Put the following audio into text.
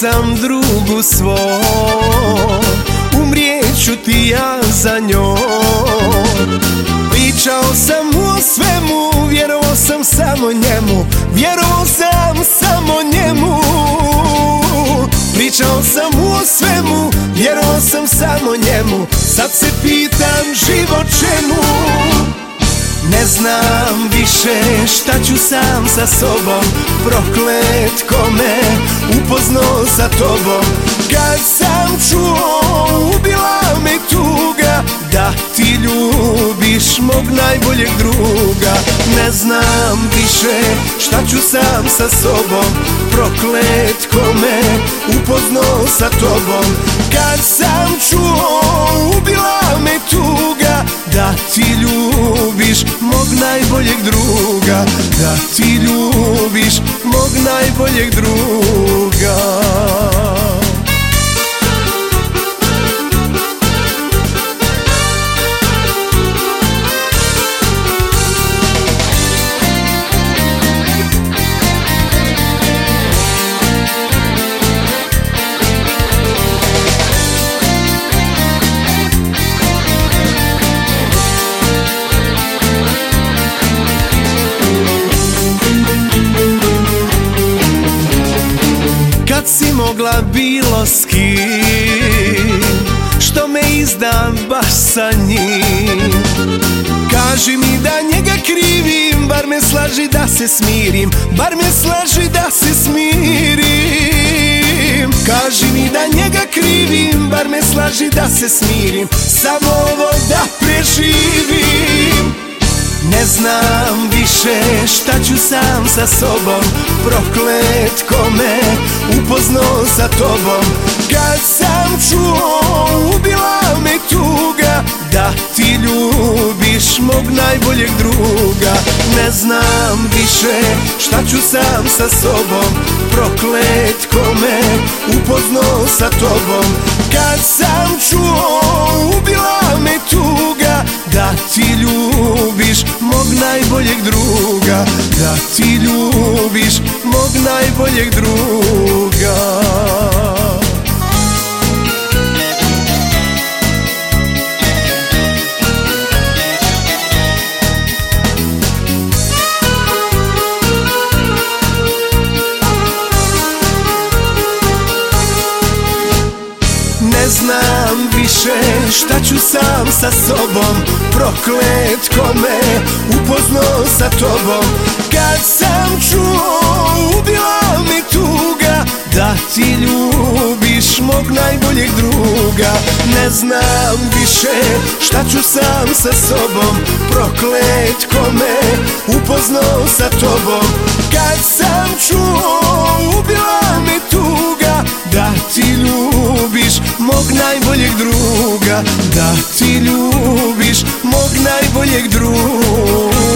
sam drugu svo Umrijeću ti ja za njom. Pričao sam o svemu, vjerovao sam samo njemu. Vjerovao sam samo njemu. Pričao sam o svemu, vjerovao sam samo njemu. Sad se pitam život čemu ne znam više šta ću sam sa sobom. Proklet kome upoznao sa tobom. Kad sam čuo ubila me tuga Da ti ljubiš mog najboljeg druga. Ne znam više šta ću sam sa sobom. Proklet kome upoznao sa tobom. Kad sam čuo ubila me tuga Da ti ljubiš najboljeg druga Da ti ljubiš mog najboljeg druga bilo s kim Što me izdam baš sa njim. Kaži mi da njega krivim Bar me slaži da se smirim Bar me slaži da se smirim. Kaži mi da njega krivim Bar me slaži da se smirim Samo ovo da preživim ne znam više šta ću sam sa sobom. Proklet kome upoznao sa tobom. Kad sam čuo ubila me tuga Da ti ljubiš mog najboljeg druga. Ne znam više šta ću sam sa sobom. Proklet kome upoznao sa tobom. Kad Da ti ljubiš mog najboljeg druga. Ne znam više šta ću sam sa sobom Proklet kome upoznao sa tobom Sam čuo ubila mi tuga Da ti ljubiš mog najboljeg druga. Ne znam više šta ću sam sa sobom Proklet kome upoznao sa tobom. Kad sam čuo ubila mi tuga Da ti ljubiš mog najboljeg druga. Da ti ljubiš mog najboljeg druga